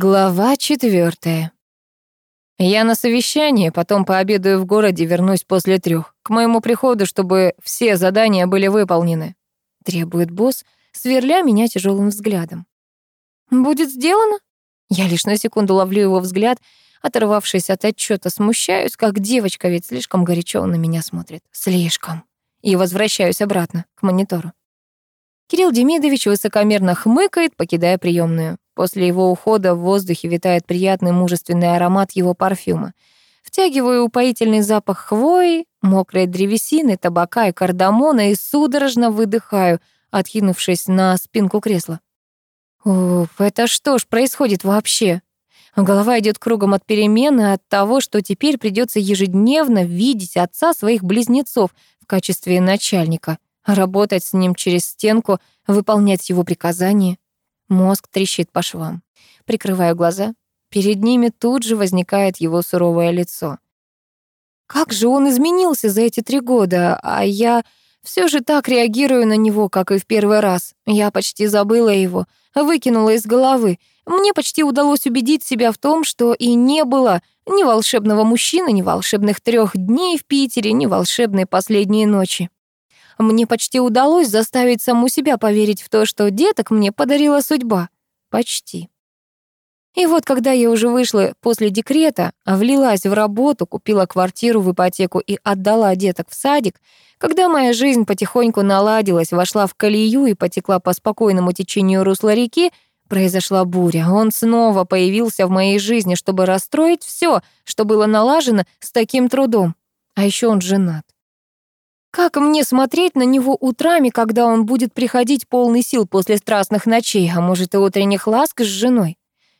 Глава четвертая. Я на совещании, потом пообедаю в городе, вернусь после трех. К моему приходу, чтобы все задания были выполнены. Требует босс, сверля меня тяжелым взглядом. Будет сделано? Я лишь на секунду ловлю его взгляд, оторвавшись от отчета, смущаюсь, как девочка, ведь слишком горячо он на меня смотрит. Слишком. И возвращаюсь обратно, к монитору. Кирилл Демидович высокомерно хмыкает, покидая приемную. После его ухода в воздухе витает приятный мужественный аромат его парфюма. Втягиваю упоительный запах хвои, мокрой древесины, табака и кардамона и судорожно выдыхаю, откинувшись на спинку кресла. Уф, это что ж происходит вообще? Голова идет кругом от перемены, от того, что теперь придется ежедневно видеть отца своих близнецов в качестве начальника, работать с ним через стенку, выполнять его приказания. Мозг трещит по швам. Прикрываю глаза. Перед ними тут же возникает его суровое лицо. Как же он изменился за эти три года, а я все же так реагирую на него, как и в первый раз. Я почти забыла его, выкинула из головы. Мне почти удалось убедить себя в том, что и не было ни волшебного мужчины, ни волшебных трех дней в Питере, ни волшебной последней ночи. Мне почти удалось заставить саму себя поверить в то, что деток мне подарила судьба. Почти. И вот когда я уже вышла после декрета, влилась в работу, купила квартиру в ипотеку и отдала деток в садик, когда моя жизнь потихоньку наладилась, вошла в колею и потекла по спокойному течению русла реки, произошла буря. Он снова появился в моей жизни, чтобы расстроить все, что было налажено с таким трудом. А еще он женат. Как мне смотреть на него утрами, когда он будет приходить полный сил после страстных ночей, а может и утренних ласк с женой?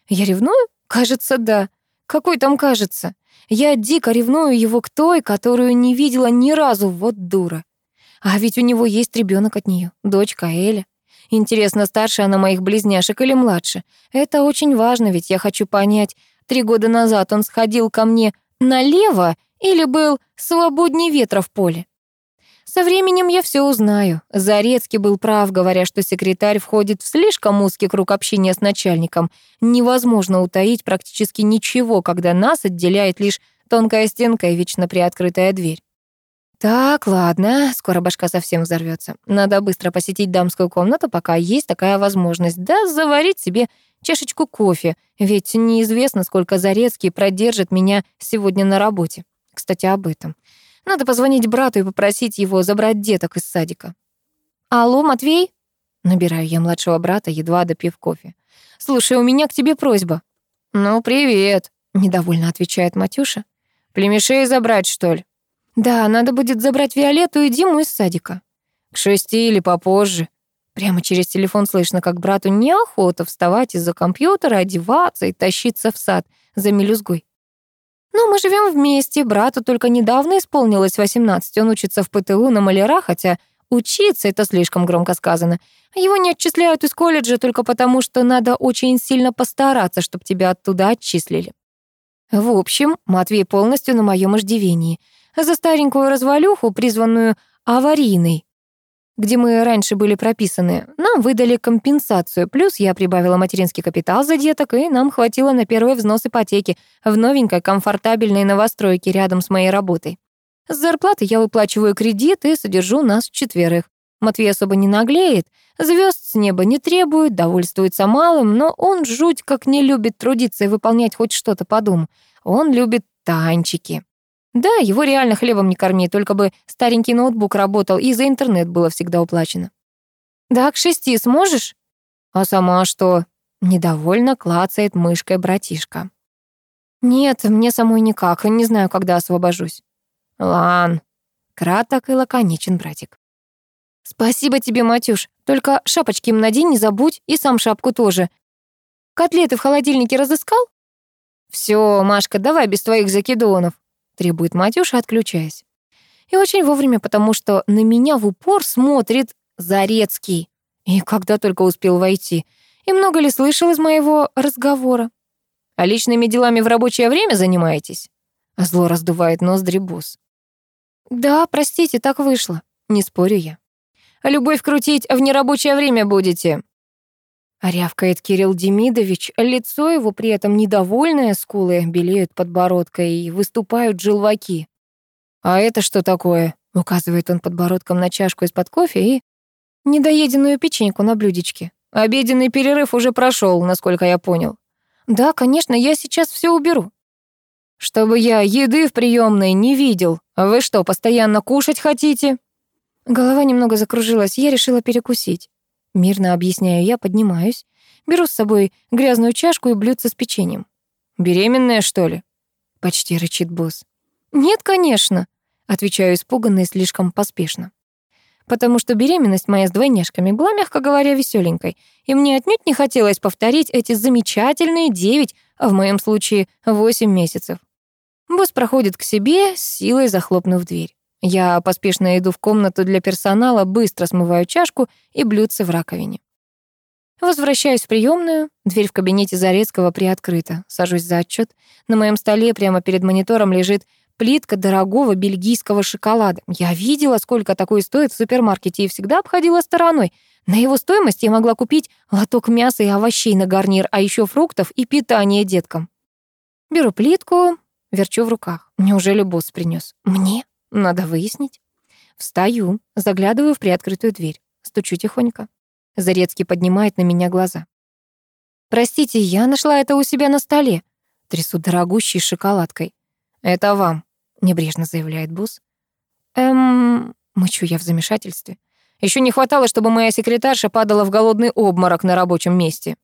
Я ревную? Кажется, да. Какой там кажется? Я дико ревную его к той, которую не видела ни разу, вот дура. А ведь у него есть ребенок от нее, дочка Эля. Интересно, старше она моих близняшек или младше? Это очень важно, ведь я хочу понять, три года назад он сходил ко мне налево или был свободнее ветра в поле? Со временем я все узнаю. Зарецкий был прав, говоря, что секретарь входит в слишком узкий круг общения с начальником. Невозможно утаить практически ничего, когда нас отделяет лишь тонкая стенка и вечно приоткрытая дверь. Так, ладно, скоро башка совсем взорвется. Надо быстро посетить дамскую комнату, пока есть такая возможность. Да заварить себе чашечку кофе, ведь неизвестно, сколько Зарецкий продержит меня сегодня на работе. Кстати, об этом. Надо позвонить брату и попросить его забрать деток из садика. «Алло, Матвей?» Набираю я младшего брата, едва допив кофе. «Слушай, у меня к тебе просьба». «Ну, привет», — недовольно отвечает Матюша. «Племешей забрать, что ли?» «Да, надо будет забрать Виолетту и Диму из садика». «К шести или попозже». Прямо через телефон слышно, как брату неохота вставать из-за компьютера, одеваться и тащиться в сад за мелюзгой. Но мы живем вместе, брату только недавно исполнилось 18, он учится в ПТУ на маляра, хотя учиться — это слишком громко сказано. Его не отчисляют из колледжа только потому, что надо очень сильно постараться, чтобы тебя оттуда отчислили. В общем, Матвей полностью на моем иждивении. За старенькую развалюху, призванную аварийной, где мы раньше были прописаны, нам выдали компенсацию, плюс я прибавила материнский капитал за деток, и нам хватило на первый взнос ипотеки в новенькой комфортабельной новостройке рядом с моей работой. С зарплаты я выплачиваю кредит и содержу нас четверых. Матвей особо не наглеет, звезд с неба не требует, довольствуется малым, но он жуть как не любит трудиться и выполнять хоть что-то по дому. Он любит танчики. Да, его реально хлебом не корми, только бы старенький ноутбук работал, и за интернет было всегда уплачено. Да, к шести сможешь? А сама что? Недовольно клацает мышкой братишка. Нет, мне самой никак, не знаю, когда освобожусь. Лан. Краток и лаконичен братик. Спасибо тебе, Матюш. Только шапочки им надень, не забудь, и сам шапку тоже. Котлеты в холодильнике разыскал? Все, Машка, давай без твоих закидонов требует Матюша, отключаясь. И очень вовремя, потому что на меня в упор смотрит Зарецкий. И когда только успел войти. И много ли слышал из моего разговора? А личными делами в рабочее время занимаетесь? Зло раздувает ноздри босс. Да, простите, так вышло. Не спорю я. А любовь крутить в нерабочее время будете. Рявкает Кирилл Демидович, лицо его при этом недовольное, скулы белеют подбородкой и выступают желваки. «А это что такое?» — указывает он подбородком на чашку из-под кофе и недоеденную печеньку на блюдечке. «Обеденный перерыв уже прошел, насколько я понял». «Да, конечно, я сейчас все уберу». «Чтобы я еды в приемной не видел. Вы что, постоянно кушать хотите?» Голова немного закружилась, я решила перекусить. Мирно объясняю я, поднимаюсь, беру с собой грязную чашку и блюдце с печеньем. «Беременная, что ли?» — почти рычит босс. «Нет, конечно», — отвечаю испуганно и слишком поспешно. Потому что беременность моя с двойняшками была, мягко говоря, веселенькой, и мне отнюдь не хотелось повторить эти замечательные девять, а в моем случае восемь месяцев. Босс проходит к себе, с силой захлопнув дверь. Я поспешно иду в комнату для персонала, быстро смываю чашку и блюдце в раковине. Возвращаюсь в приемную, дверь в кабинете Зарецкого приоткрыта. Сажусь за отчет. На моем столе прямо перед монитором лежит плитка дорогого бельгийского шоколада. Я видела, сколько такой стоит в супермаркете и всегда обходила стороной. На его стоимость я могла купить лоток мяса и овощей на гарнир, а еще фруктов и питание деткам. Беру плитку, верчу в руках. Неужели босс принес? Мне? Надо выяснить. Встаю, заглядываю в приоткрытую дверь. Стучу тихонько. Зарецкий поднимает на меня глаза. «Простите, я нашла это у себя на столе». Трясу дорогущей шоколадкой. «Это вам», — небрежно заявляет босс. «Эм...» — мычу я в замешательстве. Еще не хватало, чтобы моя секретарша падала в голодный обморок на рабочем месте.